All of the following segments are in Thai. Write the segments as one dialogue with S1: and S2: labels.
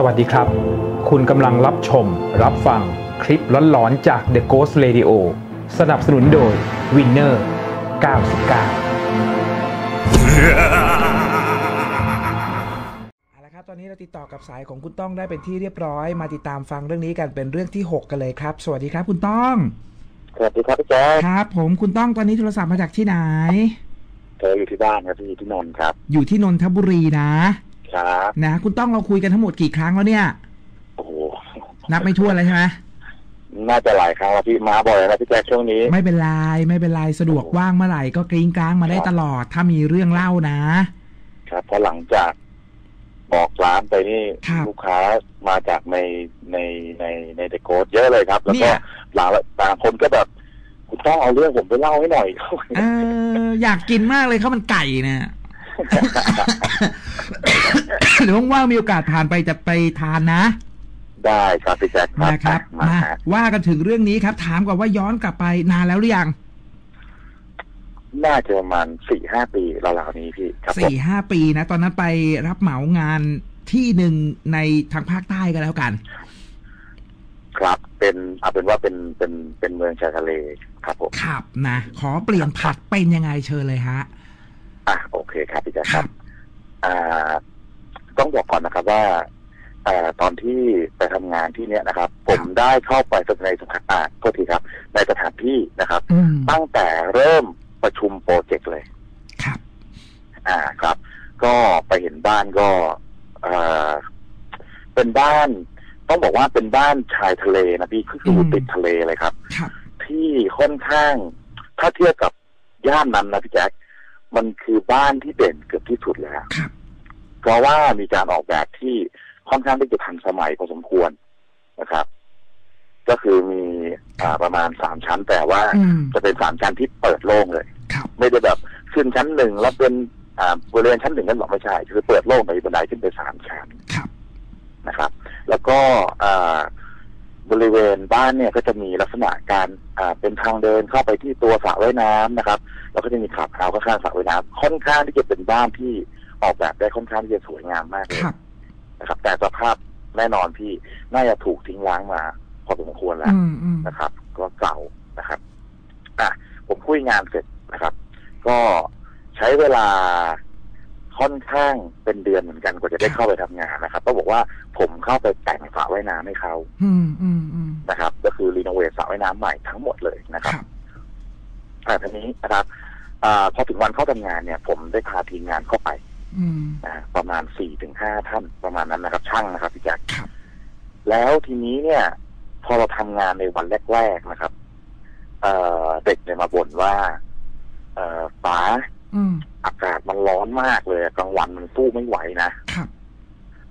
S1: สวัสดีครับ คุณกำลังรับชม รับฟังคลิปล้อนๆจาก The Ghost Radio สนับสนุนโดย Winner 99
S2: เอาละครับ ตอนนี้เราติดต่อกับสายของคุณต้องได้เป็นที่เรียบร้อย มาติดตามฟังเรื่องนี้กันเป็นเรื่องที่ 6 กันเลยครับ สวัสดีครับคุณต้อง
S3: สวัสดีครับพี่แจ๊ค
S2: ครับ ผมคุณต้องตอนนี้โทรศัพท์มาจากที่ไหน
S3: เธออยู่ที่บ้านครับพี่ที่นนท์ครับ
S2: อยู่ที่นนทบุรีนะ
S3: ครับ
S2: นะคุณต้องเราคุยกันทั้งหมดกี่ครั้งแล้วเนี่ย
S3: โอ้โห
S2: นับไม่ถ้วนเลยใช่ไหม
S3: น่าจะหลายครั้งแล้วพี่มาบ่อยนะพี่แจ๊คช่วงนี้
S2: ไม่เป็นไรไม่เป็นไรสะดวกว่างเมื่อไหร่ก็กริ้งกลางมาได้ตลอด ถ้ามีเรื่องเล่านะ
S3: ครับเพราะหลังจากบอกร้านไปนี่
S2: ครับ
S3: ลูกค้ามาจากในในในในเดโกดเยอะเลยครับ แล้ว
S2: เนี่
S3: ก็
S2: ย
S3: หลังบางคนก็แบบคุณต้องเอาเรื่องผมไปเล่าให้หน่อย
S2: เอออยากกินมากเลยข้าวมันไก่เนี่ย เดี๋ยวว่างๆมีโอกาสผ่านไปจะไปทานนะ
S3: ได้ครับพี่แจ๊คครับ
S2: นะครับ
S3: มา
S2: มา
S3: ฮะ
S2: ว่ากันถึงเรื่องนี้ครับ ถามก่อนว่าย้อนกลับไปนานแล้วหรือยัง
S3: น่าจะประมาณสี่ห้าปีราวๆนี้พี่ครับผม
S2: สี่ห้าปีนะ ตอนนั้นไปรับเหมางานที่หนึ่งในทางภาคใต้ก็แล้วกัน
S3: ครับเป็นเอาเป็นว่าเป็นเป็นเป็นเมืองชายทะเลครับผม
S2: ครับนะขอเปลี่ยนผัดเป็นยังไงเชิญเลยฮะ
S3: อะโอเคครับพี่แจ๊ค
S2: ค
S3: ค
S2: รั
S3: รับบอ่า ต้องบอกก่อนนะครับว่าเอ่อตอนที่ไปทำงานที่เนี้ยนะครับ ผมได้เข้าไปในสถานอ่าโทษทีครับ ในสถานที่นะครับ
S2: อืม
S3: ตั้งแต่เริ่มประชุมโปรเจกต์เลย
S2: ครับ
S3: อ่าครับ ก็ไปเห็นบ้านก็เอ่อเป็นบ้าน ต้องบอกว่าเป็นบ้านชายทะเลนะพี่คืออยู่ติดทะเลเลยครับ
S2: ครับ
S3: ที่ค่อนข้างถ้าเทียบกับย่านนั้นนะพี่แจ๊ค มันคือบ้านที่เด่นเกือบที่สุดแล้ว
S2: ครับ
S3: เพราะว่ามีการออกแบบที่ค่อนข้างที่จะทันสมัยพอสมควรนะครับ ก็คือมีอ่าประมาณสามชั้น แต่ว่า
S2: อืม
S3: จะเป็นสามชั้นที่เปิดโล่งเลย
S2: ครับ
S3: ไม่ได้แบบขึ้นชั้นหนึ่งแล้วเป็นอ่าบริเวณชั้นหนึ่งกันหรอกไม่ใช่ คือเปิดโล่งไปบันไดขึ้นไปสามชั้น
S2: ครับ
S3: นะครับ แล้วก็อ่า บริเวณบ้านเนี่ยก็จะมีลักษณะการอ่าเป็นทางเดินเข้าไปที่ตัวสระว่ายน้ำนะครับ แล้วก็จะมีขับเท้าข้างๆสระว่ายน้ำค่อนข้างที่จะเป็นบ้านที่ออกแบบได้ค่อนข้างที่จะสวยงามมากเลย
S2: ครับ
S3: นะครับ แต่สภาพแน่นอนพี่น่าจะถูกทิ้งร้างมาพอสมควรแล้ว
S2: อืมอืม
S3: นะครับ ก็เก่านะครับอะผมคุยงานเสร็จนะครับ ก็ใช้เวลา ค่อนข้างเป็นเดือนเหมือนกันกว่าจะได้เข้าไปทำงานนะครับต้องบอกว่าผมเข้าไปแต่งสระว่ายน้ำให้เขา
S2: อืมอืมอืม
S3: นะครับ ก็คือรีโนเวทสระว่ายน้ำใหม่ทั้งหมดเลยนะค
S2: ครับรับ
S3: แต่ทีนี้นะครับอาพอถึงวันเข้าทำงานเนี่ย ผมได้พาทีมงานเข้าไป
S2: อืม
S3: นะประมาณสี่ถึงห้าท่านประมาณนั้นนะครับ ช่างนะครับพี่แจ๊ค
S2: ครับ
S3: แล้วทีนี้เนี่ย พอเราทำงานในวันแรกๆนะครับ เอ่อเด็กเนี่ยมาบ่นว่า เอ่อป๋า
S2: อืม
S3: อากาศมันร้อนมากเลยกลางวันมันสู้ไม่ไหวนะครับ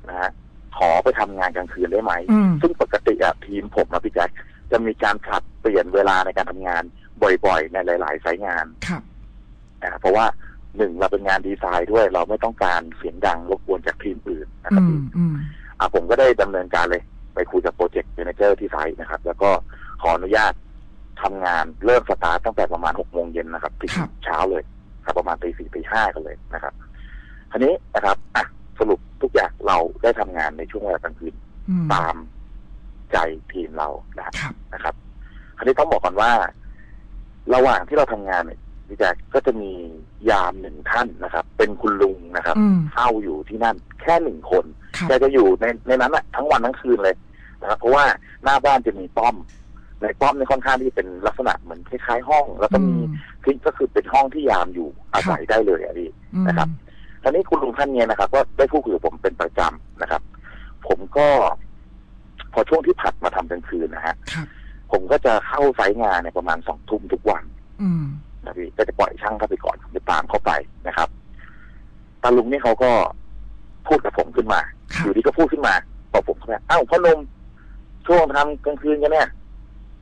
S3: นะฮะขอไปทำงานกลางคืนได้ไหม
S2: อืม
S3: ซึ่งปกติอะทีมผมนะพี่แจ๊คจะมีการผลัดเปลี่ยนเวลาในการทำงานบ่อยๆ ในหลาย ๆ สายงาน
S2: ครับ
S3: นะเพราะว่าหนึ่งเราเป็นงานดีไซน์ด้วย เราไม่ต้องการเสียงดังรบกวนจากทีมอื่นนะค
S2: อื
S3: รับ
S2: ม
S3: พี่
S2: อืม
S3: อะผมก็ได้ดำเนินการเลย ไปคุยกับโปรเจกต์ a ม a เจอร์ที่ site นะครับ แล้วก็ขออนุญาตทำงานเริ่มสตาร์ตตั้งแต่ประมาณหกโมงเย็นนะครับถึง
S2: ครับ
S3: เช้าเลยครับ ประมาณตีสี่ตีห้ากันเลยนะครับทีนี้นะครับอะสรุปทุกอย่างเราได้ทำงานในช่วงเวลากลางคืน
S2: อืม
S3: ตามใจทีมเรานะ
S2: ครับ
S3: นะครับคราวนี้ต้องบอกก่อนว่า ระหว่างที่เราทำงานเนี่ยพี่แจ๊คก็จะมียามหนึ่งท่านนะครับ เป็นคุณลุงนะครับ
S2: อืม
S3: เฝ้าอยู่ที่นั่นแค่หนึ่งคน
S2: ครับ
S3: แกจะอยู่ในในนั้นอะทั้งวันทั้งคืนเลยนะครับเพราะว่าหน้าบ้านจะมีป้อม ในป้อมในยค่อนข้างที่เป็นลักษณะเหมือนคล้ายๆห้อง แล้วก็
S2: อื
S3: มี
S2: ม
S3: คือก็คือเป็นห้องที่ยามอยู่อาศัยได้เลยอะพี่
S2: อืม
S3: นะครับทีนี้คุณลุงท่านเนี้ยนะครับ ก็ได้พูดคุยกับผมเป็นประจำนะครับ ผมก็ พอช่วงที่ผัดมาทำกลางคืนนะฮะ
S2: ครับ
S3: ผมก็จะเข้าไซต์งานเนี่ยประมาณสองทุ่มทุกวัน
S2: อืม
S3: นะพี่ก็จะปล่อยช่างเข้าไปก่อนผมจะตามเข้าไปนะครับตาลุงนี่เขาก็พูดกับผมขึ้นมา
S2: ครั
S3: อบยู่ดีก็พูดขึ้นมาบอกผมเข้าไปอ้าวพ่อหนมช่วงทำกลางคืนกันเนี่ย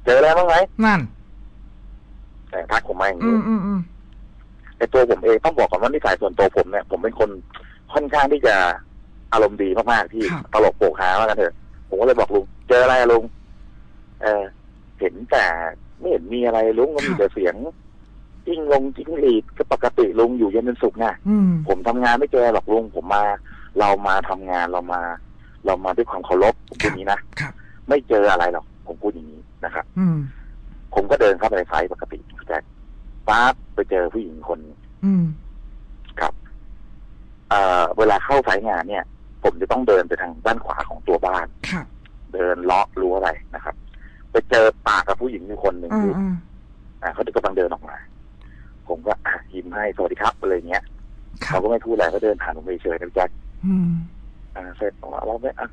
S3: เจออะไรบ้างไหม
S2: นั่น
S3: แต่ทักผมมาอย่าง
S2: อื
S3: นี้
S2: มอืมอืม
S3: แต่ตัวผมเองต้องบอกก่อนว่านิสัยส่วนตัวผมเนี่ย ผมเป็นคนค่อนข้างที่จะอารมณ์ดีมากๆที่ตลกโปกฮาว่ากันเถอะ ผมก็เลยบอกลุงเจออะไรอะลุงเออเห็นแต่ไม่เห็นมีอะไรลุงก็มีแต่เสียงจิ้งลงจิ้งหรีดก็ปกติลุงอยู่เย็นเป็นสุขนะ
S2: อืม
S3: ผมทำงานไม่เจอหรอกลุงผมมา เรามาทำงานเรามา เรามาด้วยความเคารพผมพูดอย่างนี้นะครับ ไม่เจออะไรหรอกผมพูดอย่างนี้ นะครับ
S2: อืม
S3: ผมก็เดินเข้าไปในไซต์ปกติแต่ป๊าบไปเจอผู้หญิงคน
S2: อืม
S3: กับเอ่อเวลาเข้าไซต์งานเนี่ย ผมจะต้องเดินไปทางด้านขวาของตัวบ้าน
S2: ครับ
S3: เดินเลาะรั้วอะไรนะครับ ไปเจอปากกับผู้หญิงอยู่คนหนึ่ง
S2: อ่า
S3: ที่
S2: อ่า
S3: อ่าเขากำลังเดินออกมา ผมก็อะยิ้มให้สวัสดีครับอะไรเงี้ย
S2: ครั
S3: เขา
S2: บ
S3: ก็ไม่พูดอะไรก็เดินผ่านผมไปเฉยๆนะพี่แจ็ค
S2: อืม
S3: อ่าเสร็จบอกว่าเราไม่อะ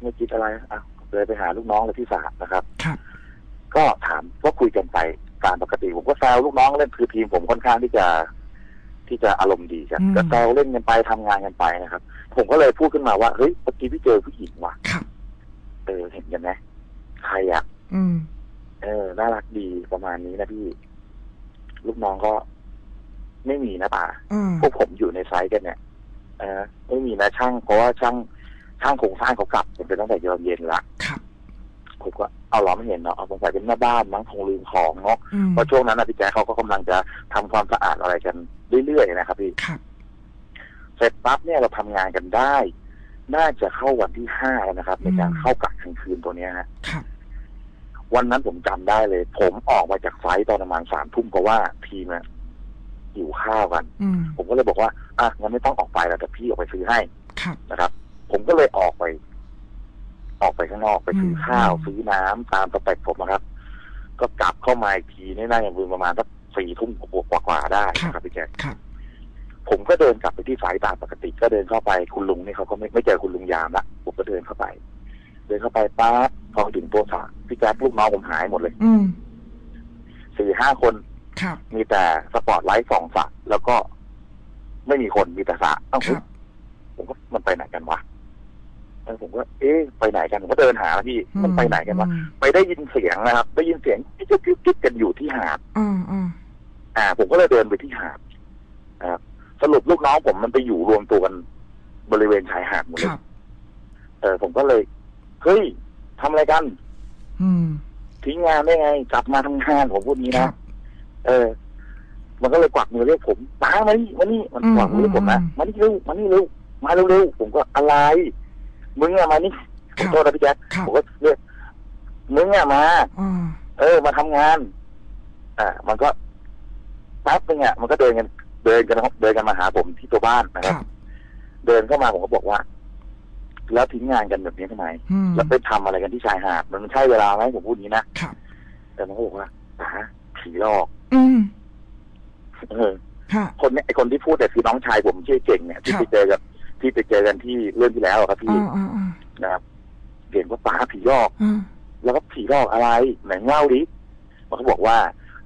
S3: ไม่คิดอะไรอะเลยไปหาลูกน้องเลยที่สานะครับ
S2: ครับ
S3: ก็ถามก็คุยกันไปตามปกติผมก็แซวลูกน้องเล่นคือทีมผมค่อนข้างที่จะที่จะอารมณ์ดีกัน
S2: อืม
S3: ก็แซวเล่นกันไปทำงานกันไปนะครับ ผมก็เลยพูดขึ้นมาว่าเฮ้ยเมื่อกี้พี่เจอผู้หญิงว่ะ
S2: ครับ
S3: เออเห็นกันไหมใครอะ
S2: อืม
S3: เออ น่ารักดีประมาณนี้นะพี่ ลูกน้องก็ไม่มีนะป่า
S2: อ่า
S3: พวกผมอยู่ในไซต์กันเนี่ยเออไม่มีนะช่าง เพราะว่าช่างช่างโครงสร้างเขากลับผมเป็นตั้งแต่เย็นเย็นละ
S2: ครับ
S3: ผมก็ เอาล้อไม่เห็นเนาะเอาสงสัยเป็นแม่บ้านมั้งคงลืมของเนาะ
S2: อืม
S3: เพราะช่วงนั้นนะพี่แจ๊คเขาก็กำลังจะทำความสะอาดอะไรกันเรื่อยๆนะครับพี่
S2: ครับ
S3: เสร็จปั๊บเนี่ยเราทำงานกันได้ น่าจะเข้าวันที่ห้าแล้วนะครับ ในการเข้ากะกลางคืนตัวเนี้ยฮะ
S2: ครับ
S3: วันนั้นผมจำได้เลย ผมออกมาจากไฟต์ตอนประมาณสามทุ่มเพราะว่าทีมอะหิวข้าวกัน
S2: อืม
S3: ผมก็เลยบอกว่าอะงั้นไม่ต้องออกไปแล้วแต่พี่ออกไปซื้อให้
S2: ครับ
S3: นะครับ ผมก็เลยออกไป ออกไปข้างนอกไปซื้อข้าว
S2: อืม
S3: ซื้อน้ำตามสเปคผมนะครับ ก็กลับเข้ามาอีกทีนี่น่าจะประมาณสักสี่ทุ่มกว่าๆได้นะครับพี่แจ๊ค
S2: ครับ
S3: ผมก็เดินกลับไปที่ site ตามปกติ ก็เดินเข้าไปคุณลุงนี่เขาก็ไม่ไม่เจอคุณลุงยามละผมก็เดินเข้าไป เดินเข้าไปปั๊บพอถึงตัวสระพี่แจ๊คลูกน้องผมหายหมดเลย
S2: อืม
S3: สี่ห้าคน
S2: ครับ
S3: มีแต่สปอร์ตไลท์สองสระแล้วก็ไม่มีคนมีแต่สระเอ้า
S2: ครับ
S3: ผมก็มันไปไหนกันวะ เออผมก็เอ๊ะไปไหนกันผมก็เดินหาแล้วพี่มันไปไหนกันวะ
S2: อืม
S3: ไปได้ยินเสียงนะครับ ได้ยินเสียงกิ๊กกิ๊กกิ๊กกิ๊กกันอยู่ที่หาด
S2: อ่าอ่า
S3: อ่า ผมก็เลยเดินไปที่หาดนะครับสรุปลูกน้องผมมันไปอยู่รวมตัวกันบริเวณชายหาดหมด
S2: ค
S3: เลย
S2: รับ
S3: เออผมก็เลยเฮ้ยทำอะไรกัน
S2: อืม
S3: ทิ้งงานได้ไง กลับมาทำงานผมพูดงี้
S2: ค
S3: นะ
S2: รับ
S3: เออ มันก็เลยกวักมือเรียกผมป้ามานี่มานี่มัน
S2: อืม
S3: กวักมือเรียกผมนะ
S2: อืม
S3: มานี่เร็วมานี่เร็วมาเร็วๆผมก็อะไร มึงอะมานี่ข
S2: ครั
S3: อบโทษนะพี่แจ๊ค
S2: ครับ
S3: ผมก็เรียกมึงอะมา
S2: อ่า
S3: เออ มาทำงาน อ่า มันก็แป๊บนึงอะมันก็เดินกัน เดินกันเดินกันมาหาผมที่ตัวบ้านนะ
S2: ค
S3: ครับ
S2: รับ
S3: เดินเข้ามาผมก็บอกว่า แล้วทิ้งงานกันแบบนี้ทำไม
S2: อืม
S3: แล้วไปทำอะไรกันที่ชายหาด มันใช่เวลาไหมผมพูดอย่างนี้นะ
S2: ครับ
S3: แต่มันก็บอกว่าป๋าผีหลอก
S2: อืม
S3: เออ
S2: ฮะ
S3: คนเนี้ยไอคนที่พูดแต่ยคือน้องชายผมชื่อเก่งเนี่ยที่
S2: ครับ
S3: ไปเจอกับที่ ไปเจอกันที่เรื่องที่แล้วอะครับพี่
S2: อ่าอ่าอ่า
S3: นะครับเก่งว่าป๋าผีหลอก
S2: อ่า
S3: แล้วก็ผีหลอกอะไรไหนเล่าดิมันก็บอกว่า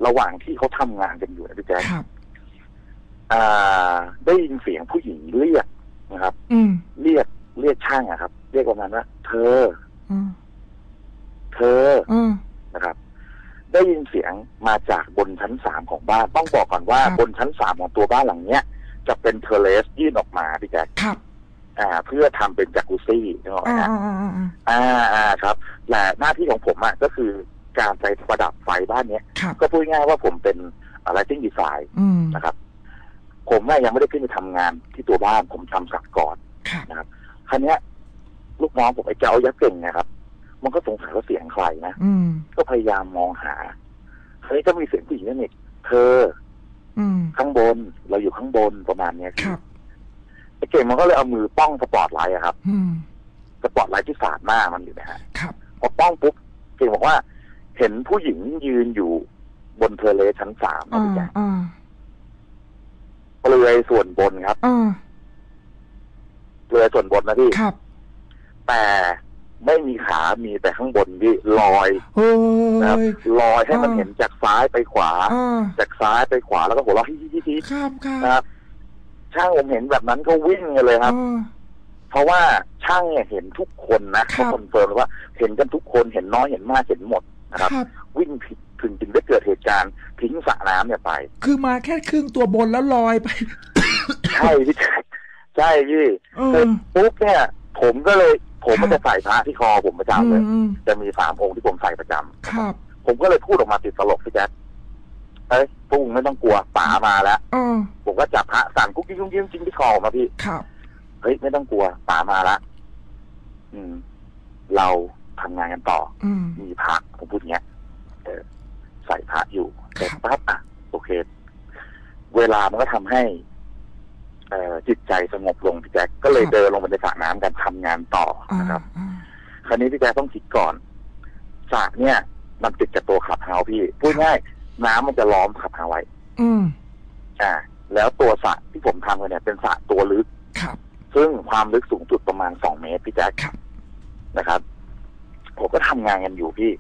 S3: ระหว่างที่เขาทำงานกันอยู่นะพี่แจ๊ค
S2: ครับ
S3: อ่าได้ยินเสียงผู้หญิงเรียกนะครับ
S2: อืม
S3: เรียกเรียกช่างอะครับ เรียกประมาณว่าเธอ
S2: อ่า
S3: เธอ
S2: อ่า
S3: นะครับ ได้ยินเสียงมาจากบนชั้นสามของบ้าน ต้องบอกก่อนว่า
S2: ครับ
S3: บนชั้นสามของตัวบ้านหลังเนี้ยจะเป็น terrace ยื่นออกมาพี่แจ๊ค
S2: ครับ
S3: อ่า เพื่อทำเป็นจากกุซี่นึกออกไหม
S2: อ่า
S3: ฮะ
S2: อ่าอ่าอ่า
S3: อ่าอ่าครับและหน้าที่ของผมอะก็คือการไปประดับไฟบ้านเนี้ย
S2: ครับ
S3: ก็พูดง่ายๆว่าผมเป็น lighting design
S2: อืม
S3: นะครับ ผมอะยังไม่ได้ขึ้นไปทำงานที่ตัวบ้านผมทำสระก่อน
S2: ครับ
S3: ครั้เนี้ยลูกน้องผมไอ้เจ้ายักษ์เก่งเนะครับ มันก็สงสัยว่าเสียงใครนะ
S2: อืม
S3: ก็พยายามมองหาเฮ้ยก็มีเสียงผู้หญิงนั่นเองเธอ
S2: อืม
S3: ข้างบนเราอยู่ข้างบนประมาณเนี้ย
S2: ครับ
S3: ไอ้ เก่งมันก็เลยเอามือป้องสปอตไลท์อะครับ
S2: อืม
S3: สปอตไลท์ที่สาดหน้ามันอยู่นะฮะ
S2: ครับ
S3: พอป้องปุ๊บเก่งบอกว่า เห็นผู้หญิงยืนอยู่บน terrace ชั้นสามนะ
S2: อ่า
S3: พี่แจ๊ค
S2: อ่า
S3: เปลือยส่วนบนครับ
S2: อ่า
S3: เปลือยส่วนบนนะพี่
S2: ครับ
S3: แต่ไม่มีขามีแต่ข้างบนที่ลอย
S2: เฮ้
S3: นะครับ
S2: ย
S3: ลอยให้มัน
S2: อ่า
S3: เห็นจากซ้ายไปขวา
S2: อ่า
S3: จากซ้ายไปขวาแล้วก็หัวเราะฮิฮิฮิฮิ
S2: ครับครับ
S3: นะครับ ช่างผมเห็นแบบนั้นก็วิ่งกันเลยครับ
S2: อ่า
S3: เพราะว่าช่างเนี่ยเห็นทุกคนนะ
S2: ครั
S3: เขา
S2: บ
S3: confirm เลยว่าเห็นกันทุกคนเห็นน้อยเห็นมากเห็นหมดนะครับ
S2: ครับ
S3: วิ่งผิดถึงจึงได้เกิดเหตุการณ์ทิ้งสระน้ำเนี่ยไป
S2: คือมาแค่ครึ่งตัวบนแล้วลอยไป
S3: ใช่พี่แจ๊คใช่พี่
S2: เอ
S3: เสร็
S2: อ
S3: จปุ๊บเนี่ย ผมก็เลย ผม
S2: ครั
S3: ก็
S2: บ
S3: จะใส่พระที่คอผมประ
S2: อื
S3: จำเลย
S2: มอืม
S3: จะมีสามองค์ที่ผมใส่ประจำ
S2: ครับ
S3: ผมก็เลยพูดออกมาติดตลกพี่แจ๊ค เอ้ยปุ้งไม่ต้องกลัวป๋ามาแล้ว
S2: อ่า
S3: ผมก็จับพระสั่นกุ๊กกิ๊กกุ๊กกิ๊กจริงที่คอออกมาพี่
S2: ครับ
S3: เฮ้ยไม่ต้องกลัวป๋ามาละอืม เราทำงานกันต่อ
S2: อืม
S3: มีพระผมพูดอย่างเงี้ยเออใส่พระอยู่เสร็จ
S2: ครับ
S3: ปั๊บอะโอเค เวลามันก็ทำให้ เอ่อจิตใจสงบลงพี่แจ๊คก็เลยเดินลงไปในสระน้ำกันทำงานต่อ
S2: อ่า
S3: นะครับ
S2: อ่า
S3: คราวนี้พี่แจ๊คต้องคิดก่อนสระเนี่ย มันติดกับตัวขับเฮาส์พี่ พูดง่าย น้ำมันจะล้อมขับเฮาส์ไว้
S2: อืม
S3: อ่า แล้วตัวสระที่ผมทำกันเนี่ย เป็นสระตัวลึก
S2: ครับ
S3: ซึ่งความลึกสูงสุดประมาณสองเมตรพี่แจ๊ค
S2: ครับ
S3: นะครับ ผมก็ทำงานกันอยู่พี่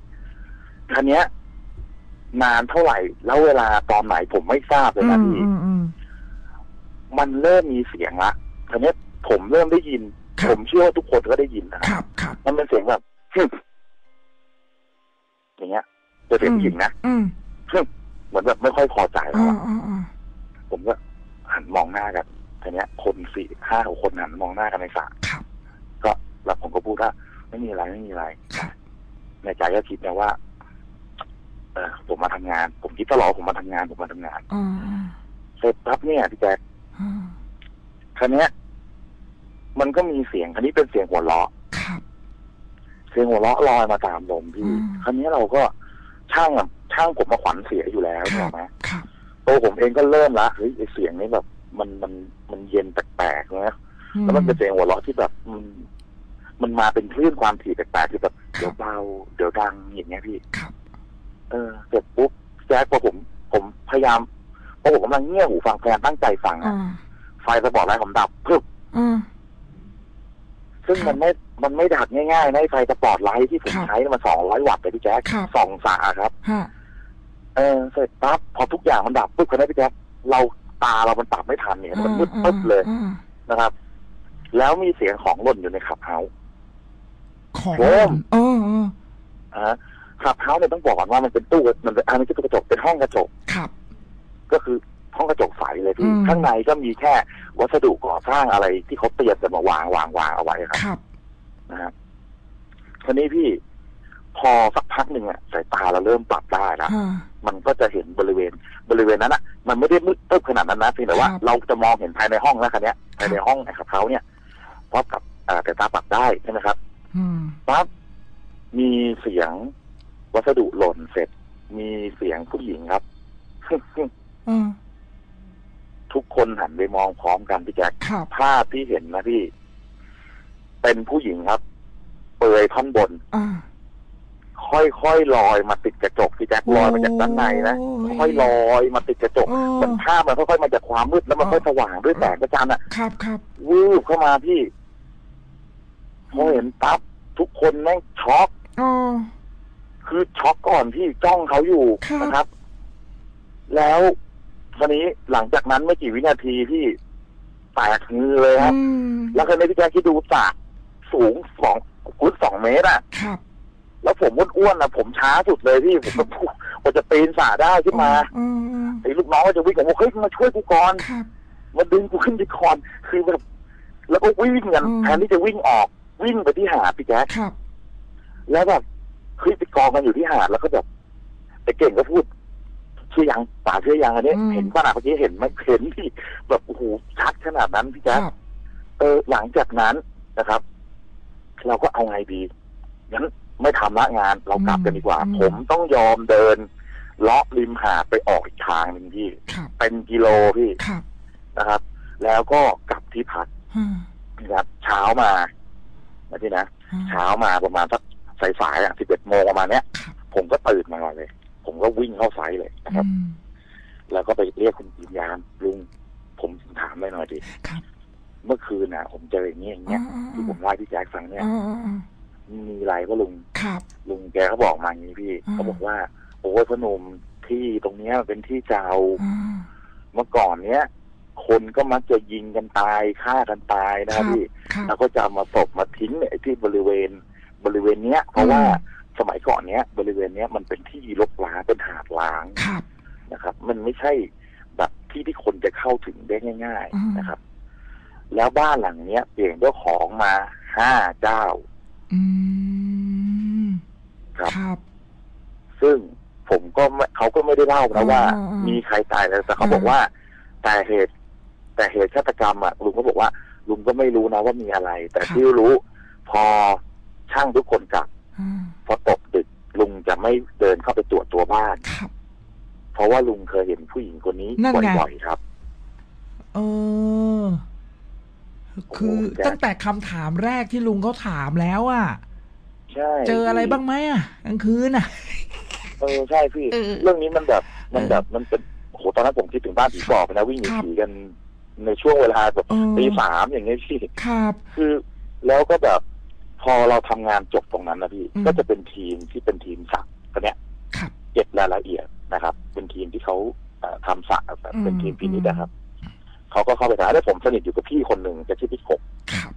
S3: คราวเนี้ย นานเท่าไหร่ แล้วเวลาตอนไหนผมไม่ทราบเลย
S2: อื
S3: นะ
S2: ม
S3: พี่
S2: อืมอืม
S3: มันเริ่มมีเสียงละคราวเนี้ยผมเริ่มได้ยิน
S2: ครั
S3: ผ
S2: บ
S3: มเชื่อว่าทุกคนก็ได้ยินนะ
S2: ครับครับ
S3: มันเป็นเสียงแบบฮึ่มอย่างเงี้ยจะเสียงผู้หญิงนะ
S2: อืม
S3: ฮึ่ม เหมือนแบบไม่ค่อยพอใจแล้ว
S2: อ่า
S3: อะ
S2: อ่าอ่า
S3: ผมก็หันมองหน้ากันทีเนี้ย คนสี่ห้าหกคนหันมองหน้ากันในสระ
S2: ครับ
S3: ก็แล้วผมก็พูดว่าไม่มีอะไรไม่มีอะไร
S2: ครับ
S3: ในใจก็คิดนะว่า เออผมมาทำงาน ผมคิดตลอดผมมาทำงาน ผมมาทำงาน
S2: อ่าอ่า
S3: เสร็จปั๊บเนี่ยพี่แจ๊ค
S2: อ่า
S3: คราวเนี้ย มันก็มีเสียงคันนี้เป็นเสียงหัวเราะ
S2: ครับ
S3: เสียงหัวเราะลอยมาตามลมพี่
S2: อืม
S3: คราวนี้เราก็ช่างอะ ช่างผมมาขวัญเสียอยู่แล้ว
S2: ค
S3: ถู
S2: รับ
S3: กไหม
S2: ครับ
S3: ตัวผมเองก็เริ่มละเฮ้ยไอเสียงนี้แบบ มันมันมันเย็นแปลกๆนะ
S2: อื
S3: แล้วมันเป็นเสียงหัวเราะที่แบบมันมันมาเป็นคลื่นความถี่แปลกๆคือแบบเดี๋ยวเบาเดี๋ยวดังอย่างเงี้ยพี่
S2: ครับ
S3: เออเสร็จปุ๊บแจ๊คพอผม ผมพยายามพอผมกำลังเงี่ยหูฟังพยายามตั้งใจฟัง
S2: อ่า
S3: อะไฟสปอร์ตไลท์ผมดับพึบ
S2: อ่า
S3: ซึ่ง
S2: ครับ
S3: มันไม่ มันไม่ดับง่ายๆในะไอ้ไฟสปอร์ตไลท์ที่ผม
S2: ครับ
S3: ใช้เนี่ยมันสองร้อยวัตต์เลยพี่แจ๊ค
S2: ครับ
S3: สองสาครับ
S2: ฮะ
S3: เออเสร็จปั๊บพอทุกอย่างมันดับปุ๊บคนนี้พี่แจ๊คเราตาเรามันปรับไม่ทันเนี่ยมันมืดปึ๊บเลย
S2: อ่า
S3: นะครับ แล้วมีเสียงของหล่นอยู่ในขับเฮาส์
S2: ของ
S3: โคม
S2: เออเออ
S3: อ่าขับเฮาส์เนี่ยต้องบอกก่อนว่ามันเป็นตู้มันเป็นอันนี้คือตู้กระจกเป็นห้องกระจก
S2: ครับ
S3: ก็คือห้องกระจกใสเลยพี่
S2: อืม
S3: ข้างในก็มีแค่วัสดุก่อสร้างอะไรที่เขาเตรียมจะมาวางวางวางเอาไว้ครับ
S2: ครับ
S3: นะครับทีนี้พี่ พอสักพักหนึ่งอะสายตาเราเริ่มปรับได้แล้ว
S2: อ่า
S3: มันก็จะเห็นบริเวณบริเวณนั้นอะมันไม่ได้มืดตึ๊บขนาดนั้นนะเพียงแต่ว่า
S2: ครับ
S3: เราจะมองเห็นภายในห้องแล้วคันนี้ยภายในห้องไอ้ขับเขาเนี่ยเพราะกับเอ่อแต่ตาปรับได้ใช่ไหมครับ
S2: อืม
S3: ปั๊บมีเสียงวัสดุหล่นเสร็จ มีเสียงผู้หญิงครับ
S2: อ่า
S3: ทุกคนหันไปมองพร้อมกันพี่แจ๊ค
S2: ครับ
S3: ภาพที่เห็นนะพี่ เป็นผู้หญิงครับ เปลือยท่อนบน
S2: อ่า
S3: ค่อยๆลอยมาติดกระจกพี่แจ๊คลอยมาจากด้านในนะ
S2: โอ้ย
S3: ค่อยๆลอยมาติดกระจก
S2: โอ้
S3: มันภาพมันค่อยๆมาจากความมืดแล้วมันค่อยสว่างด้วยแสงกระจันทร์อะ
S2: ครับครับ
S3: วืบเข้ามาพี่พอเห็นปั๊บทุกคนแม่งช็อก
S2: อ๋อ
S3: คือช็อกก่อนที่จ้องเขาอยู่
S2: ครับ
S3: นะครับ แล้วคราวนี้หลังจากนั้นไม่กี่วินาทีที่แตกฮือเลยครับ
S2: อืม
S3: แล้วคราวนี้พี่แจ๊คคิดดูสระสูงสองฟุตสองเมตรอะ
S2: ครับ
S3: แล้วผมอ้วนๆนะผมช้าสุดเลยพี่ผมก็พูดว่าจะปีนสระได้ขึ้นมา
S2: อืมอืม
S3: ไอ้ลูกน้องก็จะวิ่งผมบอกเฮ้ยมาช่วยกูก่อน
S2: ครับ
S3: มาดึงกูขึ้นไปก่อนคือแบบแล้วก็วิ่งกัน
S2: อืม
S3: แทนที่จะวิ่งออกวิ่งไปที่หาดพี่แจ๊ค
S2: ครับ
S3: แล้วแบบเฮ้ยไปกองกันอยู่ที่หาดแล้วก็แบบไอ้เก่งก็พูดเชื่อยังป่าเชื่อยังอันนี้
S2: อืม
S3: เห็นป่ะนะเมื่อกี้เห็นไหมเห็นที่แบบโอ้โหชัดขนาดนั้นพี่
S2: ค
S3: แจ๊ค
S2: รับ
S3: เออหลังจากนั้นนะครับ เราก็เอาไงดีงั้น ไม่ทำละงานเรากลับกันดีกว่า
S2: อืม
S3: ผมต้องยอมเดินเลาะริมหาดไปออกอีกทางหนึ่งพี่
S2: ครับ
S3: เป็นกิโลพี่
S2: ครับ
S3: นะครับ แล้วก็กลับที่พัก
S2: อ่า
S3: นะครับเช้ามานะพี่นะ
S2: อ่า
S3: เช้ามาประมาณสักสายๆอะสิบเอ็ดโมงประมาณเนี้ย
S2: ครับ
S3: ผมก็ตื่นมาเลย ผมก็วิ่งเข้าไซต์เลยนะครับ
S2: อืม
S3: แล้วก็ไปเรียกคุณวิญญาณลุงผมถามได้หน่อยดิ
S2: ครับ
S3: เมื่อคืนน่ะ ผมเจออย่างนี้อย่างเงี้ย
S2: อ่า
S3: ที่ผมเล่าให้พี่แจ๊คฟังเนี่ย
S2: อ่าอ่าอ่า
S3: มีไรก็ลุง
S2: ครับ
S3: ลุงแกเขาบอกมาอย่างนี้พี่เขาบอกว่าโอ้ยพนุ่มที่ตรงเนี้ยเป็นที่เจ้าเมื่อก่อนเนี้ยคนก็มักจะยิงกันตายฆ่ากันตายนะพี่แล้วก็จะเอามาศพมาทิ้งเนี่ยไอ้ที่บริเวณบริเวณเนี้ย เพราะว่าสมัยก่อนเนี้ย บริเวณเนี้ยมันเป็นที่รกร้างเป็นหาดล้างนะครับ มันไม่ใช่แบบที่ที่คนจะเข้าถึงได้ง่าย ๆนะครับ แล้วบ้านหลังเนี้ยเปลี่ยนเจ้าของมาห้าเจ้า
S2: อืม
S3: ครับ
S2: ครับ
S3: ซึ่งผมก็ไม่เขาก็ไม่ได้เล่านะว่า
S2: อ่าอ่ามี
S3: มีใครตายแต่เขา
S2: อ่า
S3: บอกว่า แต่เหตุ แต่เหตุฆาตกรรมอะลุงก็บอกว่า ลุงก็ไม่รู้นะว่ามีอะไร แต่ที่รู้ พอช่างทุกคนกลับ
S2: อ่า
S3: พอตกดึกลุงจะไม่เดินเข้าไปตรวจตัวบ้าน
S2: ครับ
S3: เพราะว่าลุงเคยเห็นผู้หญิงคนนี้
S2: นั่นไง
S3: บ่อยๆครับ
S2: เออ คือ
S3: โอ้โหแจ๊ค
S2: ตั้งแต่คำถามแรกที่ลุงเขาถามแล้วอะ
S3: ใช่
S2: เจออะไรบ้างไหมอะกลางคืนอะ
S3: เออใช่พี่
S2: เออ
S3: เรื่องนี้มันแบบมัน
S2: เออ
S3: แบบมันเป็นโอ้โหตอนนั้นผมคิดถึงบ้านผีบอกนะวิ่งหนี
S2: ครับ
S3: ผีกันในช่วงเวลาแบบ
S2: เออ
S3: ตีสามอย่างเงี้ยพี่
S2: ครับ
S3: คือแล้วก็แบบพอเราทำงานจบตรงนั้นนะพี่
S2: อืม
S3: ก็จะเป็นทีมที่เป็นทีมสักคนเนี้ย
S2: ครับ
S3: เก็บรายละเอียดนะครับ เป็นทีมที่เขาเอ่อทำสระแบบเป็นทีมพินิจนะครับ เขาก็เข้าไปถามแล้วผมสนิทอยู่กับพี่คนหนึ่งจะชื่อพี่กบ
S2: ครับ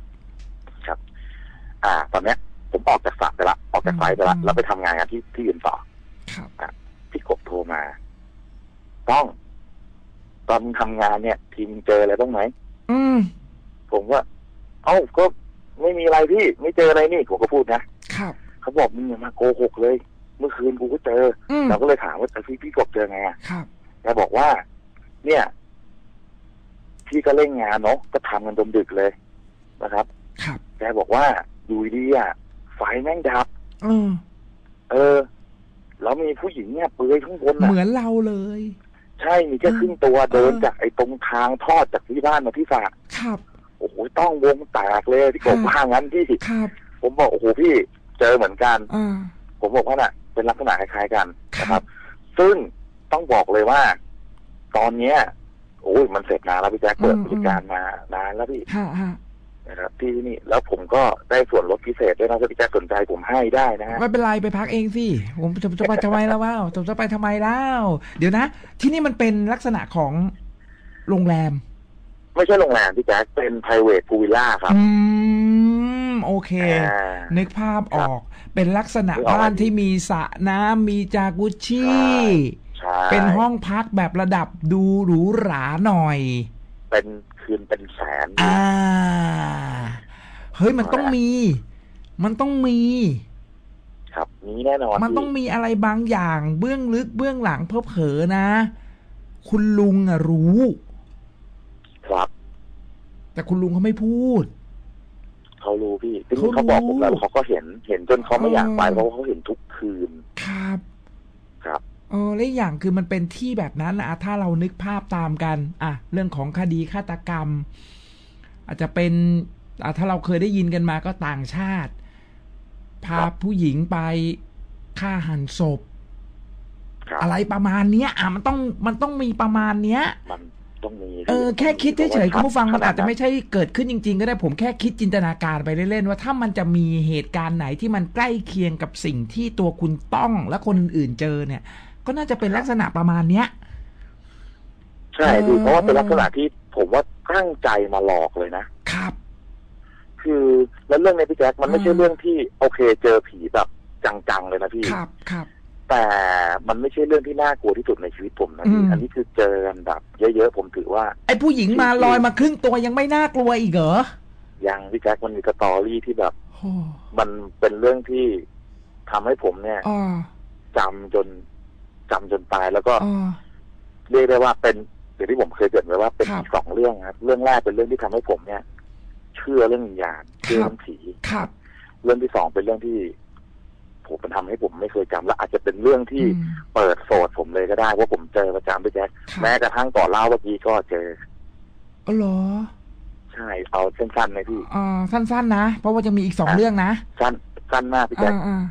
S3: ครับ อ่า ตอนเนี้ย ผมออกจากสระไปละออกจากไฟไปละ
S2: อืม
S3: แล้วไปทำงานกันที่ที่อื่นต่อ
S2: ครับ
S3: พี่กบโทรมา ต้อง ตอนทำงานเนี่ยทีมเจออะไรบ้างไหม
S2: อืม
S3: ผมว่า เอ้าก็ไม่มีอะไรพี่ ไม่เจออะไรนี่ผมก็พูดนะครับเขาบอกมึงอย่ามาโกหกเลย เมื่อคืนกูก็เจอ
S2: อืม
S3: เราก็เลยถามว่าแต่พี่พี่กบเจอไงอะ
S2: ครับ
S3: แกบอกว่า เนี่ย พี่ก็เล่นงานเนาะก็ทำกันจนดึกเลยนะครับ
S2: ครับ
S3: แกบอกว่าอยู่ดีๆอะไฟแม่งดับ
S2: เออ
S3: เออ แล้วมีผู้หญิงเนี่ยเปลือยข้างบน
S2: เห
S3: น่ะ
S2: มือนเราเลย
S3: ใช่มีแค่ครึ่งตัวเดินจากไอ้ตรงทางทอดจากที่บ้านมาที่สระ
S2: ครับ
S3: โอ้โหต้องวงแตกเลยพี่กบ
S2: ค่ะ
S3: ว่างั้นพี่
S2: ครับ
S3: ผมบอกโอ้โหพี่เจอเหมือนกัน
S2: อ่า
S3: ผมบอกว่าน่ะ เป็นลักษณะคล้ายๆกัน
S2: ครับ
S3: นะครับ ซึ่งต้องบอกเลยว่า ตอนเนี้ย โอ้ยมันเสร็จนานแล้วพี่แจ๊คเปิดบริการมานานแล้วพี่
S2: ฮะฮะ
S3: นะครับที่นี่แล้วผมก็ได้ส่วนลดพิเศษด้วยนะถ้าพี่แจ๊คสนใจผมให้ได้นะฮะ
S2: ไม่เป็นไรไปพักเองสิผมจะจะไปทำไมแล้วว้าวผมจะไปทำไมแล้วเดี๋ยวนะ ที่นี่มันเป็นลักษณะของโรงแรม
S3: ไม่ใช่โรงแรมพี่แจ๊คเป็น private pool villa ครับ
S2: อืมโอเค
S3: อ่า
S2: นึกภาพออก เป็นลักษณะ
S3: นึกออก
S2: บ้าน
S3: ไหม
S2: ที่มีสระน้ำมีจากุชชี่
S3: ใช่
S2: เป็นห้องพักแบบระดับดูหรูหราหน่อย
S3: เป็นคืนเป็นแสน
S2: อ่าเฮ้ยมันต้องมี มันต้องมี
S3: ครับนี้แน่นอน
S2: มันต้อง
S3: พี่
S2: มีอะไรบางอย่างเบื้องลึกเบื้องหลังเพ้อเผลอๆนะ คุณลุงอะรู้
S3: ครับ
S2: แต่คุณลุงเขาไม่พูด
S3: เขารู้พี่ซึ่ง
S2: เขารู้
S3: เขาบอกผมแล้วเขาก็เห็น เห็นจนเขาไม่อยากไป
S2: เออ
S3: เพราะว่าเขาเห็นทุกคืน
S2: ครับ
S3: ครับ
S2: เออและอีกอย่างคือมันเป็นที่แบบนั้นนะอะถ้าเรานึกภาพตามกัน อะ เรื่องของคดีฆาตกรรม อาจจะเป็นอะถ้าเราเคยได้ยินกันมาก็ต่างชาติ พา
S3: ครับ
S2: ผู้หญิงไปฆ่าหันศพ
S3: ครับ
S2: อะไรประมาณเนี้ย อะมันต้องมันต้องมีประมาณเนี้ย
S3: มันต้องมี
S2: เออแค่คิดเฉยๆคุณผู้ฟังมัน
S3: ขด
S2: อาจจะไม่ใช่เกิดขึ้นจริง ๆ ก็ได้ผมแค่คิดจินตนาการไปเล่นๆว่าถ้ามันจะมีเหตุการณ์ไหนที่มันใกล้เคียงกับสิ่งที่ตัวคุณต้องและคนอื่นๆเจอเนี่ย ก็น่าจะเป็นลักษณะประมาณเนี้ย
S3: ใช่พี่
S2: เออ
S3: เพราะว่าเป็นลักษณะที่ผมว่าตั้งใจมาหลอกเลยนะ
S2: ครับ
S3: คือแล้วเรื่องในพี่แจ๊คมันไม่ใช่
S2: อืม
S3: เรื่องที่โอเค เจอผีแบบจังๆเลยนะพี่
S2: ครับครับ
S3: แต่มันไม่ใช่เรื่องที่น่ากลัวที่สุดในชีวิตผมนะพี่
S2: อืม
S3: อันนี้คือเจอกันแบบเยอะๆผมถือว่า
S2: ไอ้ผู้หญิงมาลอยมาครึ่งตัวยังไม่น่ากลัวอีกเหรอ
S3: ยังพี่แจ๊คมันมีสตอรี่ที่แบบ
S2: โอ้
S3: มันเป็นเรื่องที่ทำให้ผมเนี่ย
S2: อ๋อ
S3: จำจน จำจนตาย แล้วก็
S2: อ๋อ
S3: เรียกได้ว่าเป็นอย่างที่ผมเคยเกริดไว้ว่าเป็น
S2: ครับ
S3: อีกสองเรื่องครับ เรื่องแรกเป็นเรื่องที่ทำให้ผมเนี่ย เชื่อเรื่องวิญญาณเชื่อเรื่องผี
S2: ครับ
S3: เรื่องที่สองเป็นเรื่องที่ผมมันทำให้ผมไม่เคยจำและอาจจะเป็นเรื่องที่
S2: อืม
S3: เปิดโสดผมเลยก็ได้ว่าผมเจอประจำไปแจ๊ค
S2: ครับ
S3: แม้กระทั่งก่อนเล่าเมื่อกี้ก็เจอ
S2: อ๋อเหรอ
S3: ใช่เอาสั้นๆนะพี่
S2: อ่าสั้นๆนะเพราะว่าจะมีอีกสอง
S3: อะ
S2: เรื่องนะ
S3: สั้นสั้นมากพี่แจ๊ค
S2: อ่าอ่า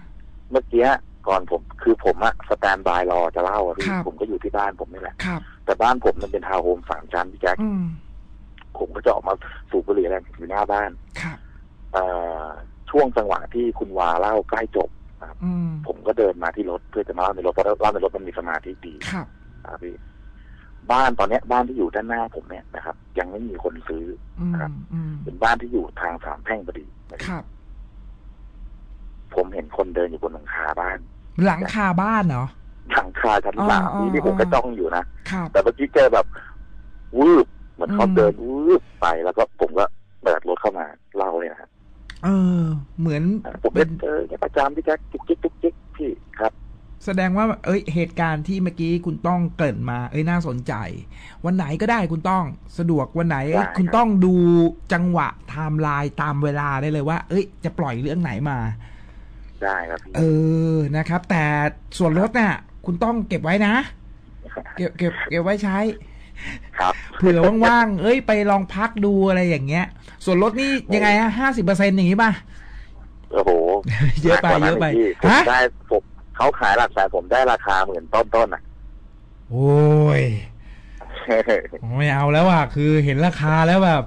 S3: เมื่อกี้ ก่อนผมคือผมอะสแตนบายรอจะเล่าอะพี่
S2: ครับ
S3: ผมก็อยู่ที่บ้านผมนี่แหละ
S2: ครับ
S3: แต่บ้านผมมันเป็นทาวน์โฮมสามชั้นพี่แจ๊ค
S2: อืม
S3: ผมก็จะออกมาสูบบุหรี่อะไรอยู่หน้าบ้าน
S2: ครับ
S3: เอ่อช่วงจังหวะที่คุณวาเล่าใกล้จบ
S2: อืม
S3: ผมก็เดินมาที่รถเพื่อจะมาเล่าในรถเพราะเล่าในรถมันมีสมาธิดี
S2: ครับ
S3: ครับพี่บ้านตอนเนี้ยบ้านที่อยู่ด้านหน้าผมเนี่ยนะครับ ยังไม่มีคนซื้อ
S2: อืม
S3: ครับ
S2: อืม
S3: เป็นบ้านที่อยู่ทางสามแพร่งพอดีนะค
S2: ครับรับ
S3: ผมเห็นคนเดินอยู่บนหลังคาบ้าน
S2: หลังคาบ้านเหรอ
S3: หลังคาชั้น
S2: อ๋อ
S3: สาม
S2: อ๋อ
S3: นี่ที่ผม
S2: อ๋อ
S3: ก็จ้องอยู่นะ
S2: ครับ
S3: แต่เมื่อกี้เจอแบบวืบเหมือนเขา
S2: อืม
S3: เดินวืบไปแล้วก็ผมก็เปิดรถเข้ามาเล่าเลยนะฮะ
S2: เออ เหมือน
S3: ผม
S2: เป็
S3: เป็นนเจอเนี่ยประจำพี่แจ๊คจุกจิกจุกจิกพี่ครับ
S2: แสดงว่า เอ้ย เหตุการณ์ที่เมื่อกี้คุณต้องเกริ่นมา เอ้ยน่าสนใจ วันไหนก็ได้คุณต้องสะดวกวันไหน
S3: ได้ครับ
S2: คุณต้องดูจังหวะไทม์ไลน์ตามเวลาได้เลยว่า เอ้ย จะปล่อยเรื่องไหนมา
S3: ได้ครับพี่
S2: เออนะครับ แต่ส่วนลดเนี่ยคุณต้องเก็บไว้นะ เก็บเก็บเก็บไว้ใช้
S3: ครับ
S2: เผื่อว่างๆเอ้ยไปลองพักดูอะไรอย่างเงี้ย ส่วนลดนี่ยังไงฮะห้าสิบเปอร์เซ็นอย่างงี้ป่ะ
S3: โอ้โห
S2: เยอะไป
S3: หนักกว่า
S2: เยอะไป
S3: นั้นกพี่ผม
S2: ฮะ
S3: ได้ผมเขาขายหลักแสนผมได้ราคาหมื่นต้นๆอะ
S2: โอ้ยไม่เอาแล้วอะ คือเห็นราคาแล้วแบบ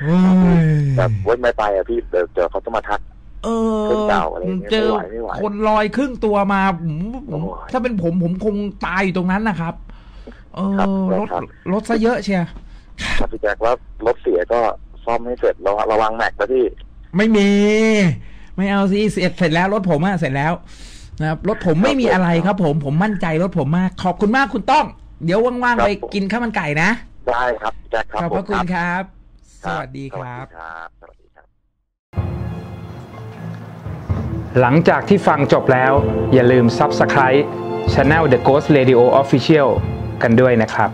S2: โอ้ย
S3: แบบเว้นไม่ไปอะพี่เดี๋ยวเดี๋ยวเขาจะมาทัก
S2: เอ
S3: เครื่อง
S2: อ
S3: เก่าอะไรอย่างเงี้ย
S2: เจอ
S3: ไม่ไหวไม่ไหว
S2: คนลอยครึ่งตัวมาผมผม
S3: โอ้ย
S2: ถ้าเป็นผมผมคงตายอยู่ตรงนั้นนะครับ เอ
S3: ครับ
S2: อรถ
S3: ครับ
S2: รถซะเยอะเชียร์
S3: ครับพี่แจ็คว่ารถเสียก็ซ่อมให้เสร็จระวังระวังแม็กนะพี่
S2: ไม่มี ไม่เอาสิเสร็จเสร็จแล้วรถผมอะเสร็จแล้วนะครับรถผมไม่มีอะไรครับ ผมผมมั่นใจรถผมมาก ขอบคุณมากคุณต้อง เดี๋ยวว่าง
S3: ครั
S2: ๆ
S3: บ
S2: ไปกินข้าวมันไก่นะ
S3: ได้ครับพี่แจ็คครับ
S2: ขอบพระ
S3: ผม
S2: คุณครับส
S3: รับ
S2: วัสดีครับ
S3: สวัสดีครับสวัสดีครับ
S1: หลังจากที่ฟังจบแล้ว อย่าลืม Subscribe Channel The Ghost Radio Official กันด้วยนะครับ